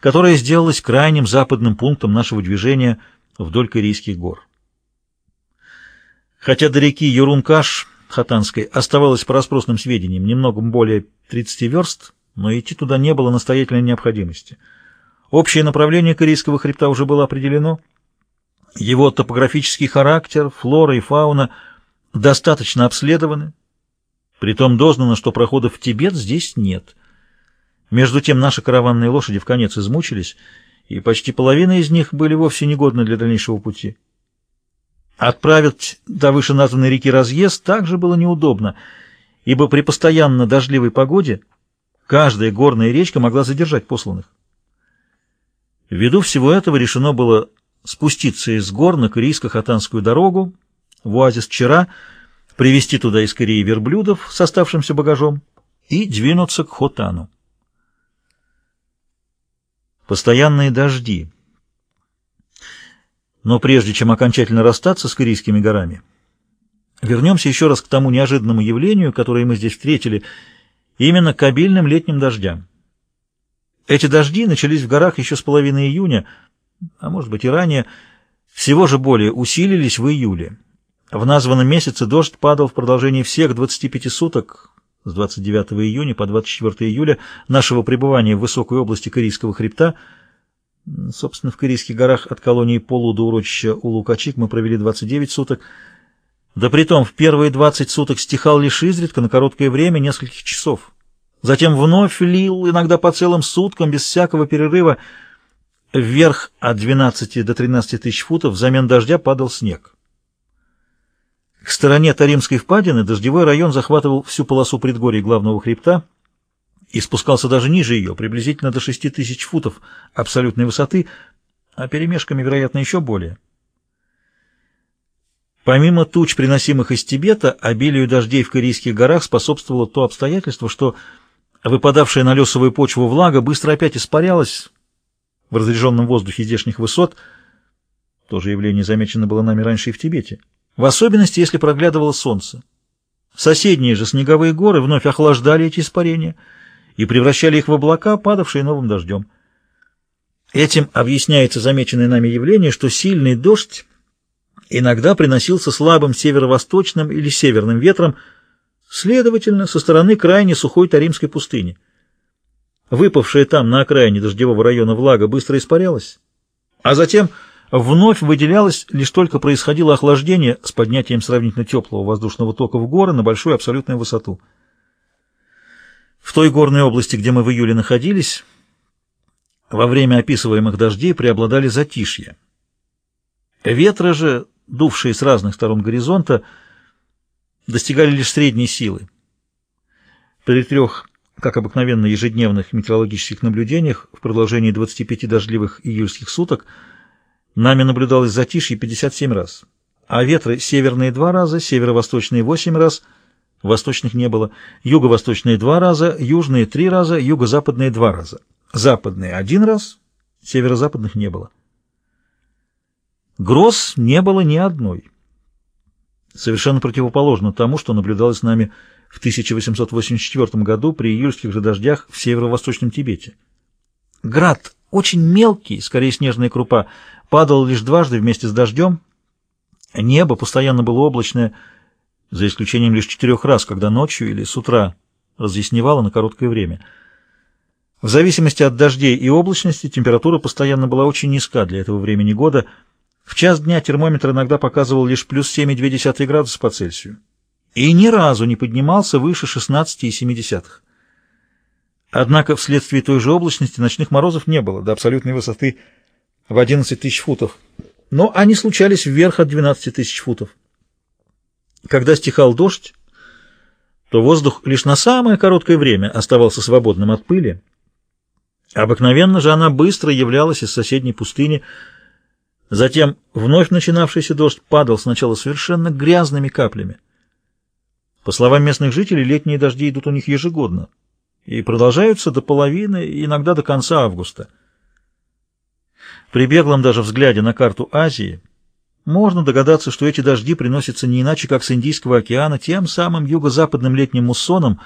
которая сделалась крайним западным пунктом нашего движения вдоль Корейских гор. Хотя до реки Юрункаш Хатанской оставалось по распросным сведениям немного более 30 верст, но идти туда не было настоятельной необходимости. Общее направление Корейского хребта уже было определено. Его топографический характер, флора и фауна достаточно обследованы. Притом дознано, что проходов в Тибет здесь нет. Между тем наши караванные лошади в конец измучились, и почти половина из них были вовсе негодны для дальнейшего пути. Отправить до вышеназванной реки разъезд также было неудобно, ибо при постоянно дождливой погоде каждая горная речка могла задержать посланных. Ввиду всего этого решено было спуститься из гор на Корейско-Хатанскую дорогу в оазис Чера, привезти туда из Кореи верблюдов с оставшимся багажом и двинуться к Хотану. Постоянные дожди. Но прежде чем окончательно расстаться с Корейскими горами, вернемся еще раз к тому неожиданному явлению, которое мы здесь встретили, именно к обильным летним дождям. Эти дожди начались в горах еще с половины июня, а может быть и ранее, всего же более усилились в июле. В названном месяце дождь падал в продолжении всех 25 суток, с 29 июня по 24 июля нашего пребывания в высокой области Корейского хребта. Собственно, в Корейских горах от колонии Полу до урочища Улукачик мы провели 29 суток. Да притом в первые 20 суток стихал лишь изредка на короткое время, нескольких часов. Затем вновь лил, иногда по целым суткам, без всякого перерыва. Вверх от 12 до 13 тысяч футов взамен дождя падал снег. К стороне Таримской впадины дождевой район захватывал всю полосу предгорий главного хребта и спускался даже ниже ее, приблизительно до 6 тысяч футов абсолютной высоты, а перемешками, вероятно, еще более. Помимо туч, приносимых из Тибета, обилию дождей в Корейских горах способствовало то обстоятельство, что выпадавшая на лесовую почву влага быстро опять испарялась в разреженном воздухе здешних высот. То же явление замечено было нами раньше и в Тибете. В особенности, если проглядывало солнце. Соседние же снеговые горы вновь охлаждали эти испарения и превращали их в облака, падавшие новым дождем. Этим объясняется замеченное нами явление, что сильный дождь иногда приносился слабым северо-восточным или северным ветром, Следовательно, со стороны крайне сухой Таримской пустыни. Выпавшая там на окраине дождевого района влага быстро испарялась, а затем вновь выделялась, лишь только происходило охлаждение с поднятием сравнительно теплого воздушного тока в горы на большую абсолютную высоту. В той горной области, где мы в июле находились, во время описываемых дождей преобладали затишья. Ветры же, дувшие с разных сторон горизонта, достигали лишь средней силы. При трех, как обыкновенно, ежедневных метеорологических наблюдениях в продолжении 25 дождливых июльских суток нами наблюдалось затишье 57 раз, а ветры северные два раза, северо-восточные 8 раз, восточных не было, юго-восточные два раза, южные три раза, юго-западные два раза, западные один раз, северо-западных не было. Гроз не было ни одной совершенно противоположно тому, что наблюдалось нами в 1884 году при июльских же дождях в северо-восточном Тибете. Град, очень мелкий, скорее снежная крупа, падал лишь дважды вместе с дождем. Небо постоянно было облачное, за исключением лишь четырех раз, когда ночью или с утра разъясневало на короткое время. В зависимости от дождей и облачности температура постоянно была очень низка для этого времени года – в час дня термометр иногда показывал лишь плюс 7,2 градуса по Цельсию и ни разу не поднимался выше 16,7. Однако вследствие той же облачности ночных морозов не было до абсолютной высоты в 11 тысяч футов, но они случались вверх от 12 тысяч футов. Когда стихал дождь, то воздух лишь на самое короткое время оставался свободным от пыли. Обыкновенно же она быстро являлась из соседней пустыни, Затем вновь начинавшийся дождь падал сначала совершенно грязными каплями. По словам местных жителей, летние дожди идут у них ежегодно и продолжаются до половины, иногда до конца августа. При беглом даже взгляде на карту Азии можно догадаться, что эти дожди приносятся не иначе, как с Индийского океана, тем самым юго-западным летним муссоном,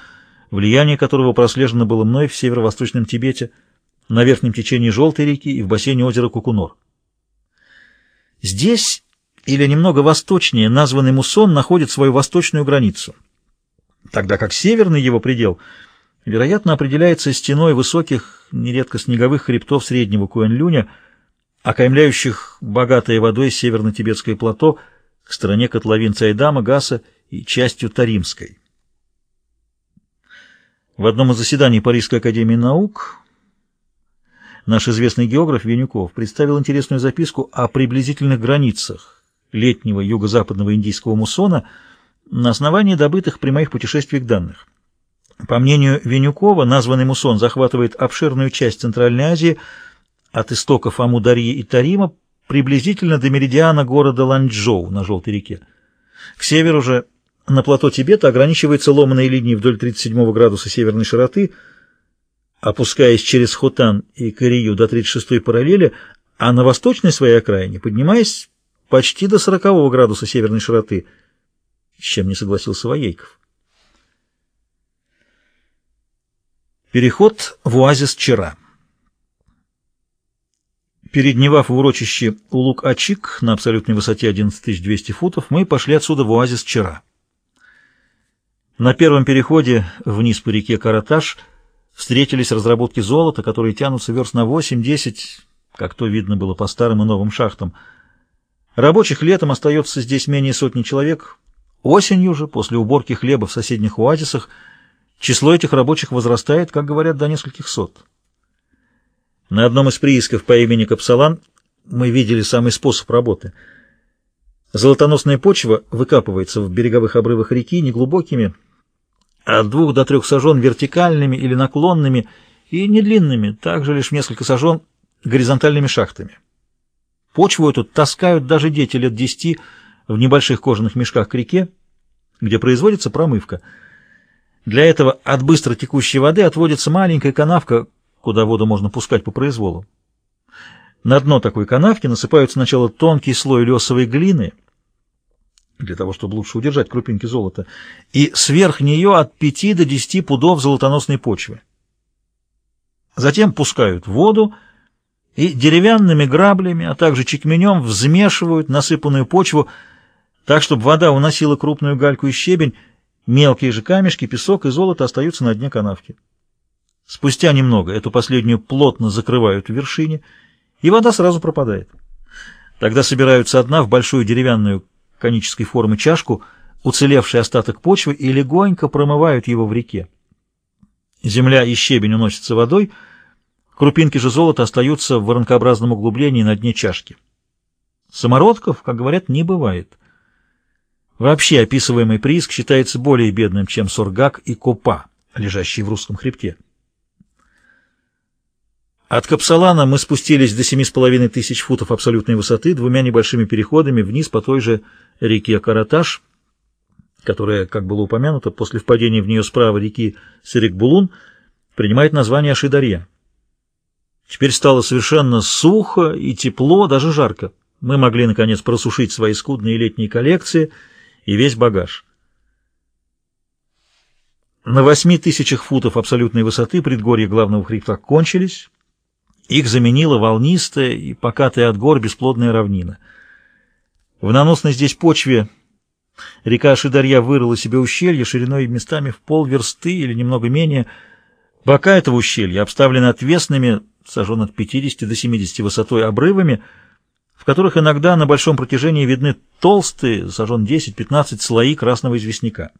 влияние которого прослежено было мной в северо-восточном Тибете, на верхнем течении Желтой реки и в бассейне озера Кукунор. Здесь, или немного восточнее, названный Муссон находит свою восточную границу, тогда как северный его предел, вероятно, определяется стеной высоких, нередко снеговых хребтов среднего Куэнлюня, окаймляющих богатое водой северно-тибетское плато к стороне котловин Цайдама, Гаса и частью Таримской. В одном из заседаний Парижской академии наук наш известный географ Венюков представил интересную записку о приблизительных границах летнего юго-западного индийского муссона на основании добытых при моих путешествиях данных. По мнению Венюкова, названный муссон захватывает обширную часть Центральной Азии от истоков Амударьи и Тарима приблизительно до меридиана города Ланчжоу на Желтой реке. К северу же на плато Тибета ограничивается ломаной линией вдоль 37 градуса северной широты, опускаясь через Хотан и Корию до 36 параллели, а на восточной своей окраине поднимаясь почти до 40 градуса северной широты, с чем не согласился Воейков. Переход в оазис Чера. Передневав в урочище Улук-Ачик на абсолютной высоте 11200 футов, мы пошли отсюда в оазис Чера. На первом переходе вниз по реке Караташ встретились разработки золота, которые тянутся верст на 8-10, как то видно было по старым и новым шахтам. Рабочих летом остается здесь менее сотни человек. Осенью же, после уборки хлеба в соседних оазисах, число этих рабочих возрастает, как говорят, до нескольких сот. На одном из приисков по имени Капсалан мы видели самый способ работы. Золотоносная почва выкапывается в береговых обрывах реки неглубокими, от двух до трех сажен вертикальными или наклонными и недлинными, также лишь несколько сажен горизонтальными шахтами. Почву эту таскают даже дети лет десяти в небольших кожаных мешках к реке, где производится промывка. Для этого от быстро текущей воды отводится маленькая канавка, куда воду можно пускать по произволу. На дно такой канавки насыпают сначала тонкий слой лесовой глины, для того, чтобы лучше удержать крупинки золота, и сверх нее от 5 до 10 пудов золотоносной почвы. Затем пускают воду и деревянными граблями, а также чекменем взмешивают насыпанную почву так, чтобы вода уносила крупную гальку и щебень, мелкие же камешки, песок и золото остаются на дне канавки. Спустя немного эту последнюю плотно закрывают в вершине, и вода сразу пропадает. Тогда собираются одна в большую деревянную конической формы чашку, уцелевший остаток почвы, и легонько промывают его в реке. Земля и щебень уносятся водой, крупинки же золота остаются в воронкообразном углублении на дне чашки. Самородков, как говорят, не бывает. Вообще описываемый прииск считается более бедным, чем Сургак и Копа, лежащие в русском хребте. От Капсалана мы спустились до семи с половиной тысяч футов абсолютной высоты двумя небольшими переходами вниз по той же реке Караташ, которая, как было упомянуто, после впадения в нее справа реки Серикбулун, принимает название Ашидарья. Теперь стало совершенно сухо и тепло, даже жарко. Мы могли, наконец, просушить свои скудные летние коллекции и весь багаж. На восьми тысячах футов абсолютной высоты предгорья главного хребта кончились, их заменила волнистая и покатая от гор бесплодная равнина. В наносной здесь почве река Шидарья вырыла себе ущелье шириной местами в полверсты или немного менее. Бока этого ущелья обставлены отвесными, сажен от 50 до 70 высотой, обрывами, в которых иногда на большом протяжении видны толстые, сажен 10-15 слои красного известняка.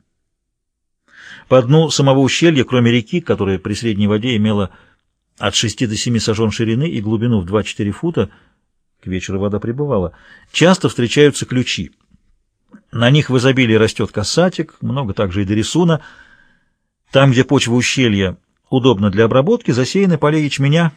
По дну самого ущелья, кроме реки, которая при средней воде имела от 6 до 7 сажен ширины и глубину в 2-4 фута, к вечеру вода прибывала, часто встречаются ключи. На них в изобилии растет касатик, много также и дорисуна. Там, где почва ущелья удобна для обработки, засеяны поля ячменя,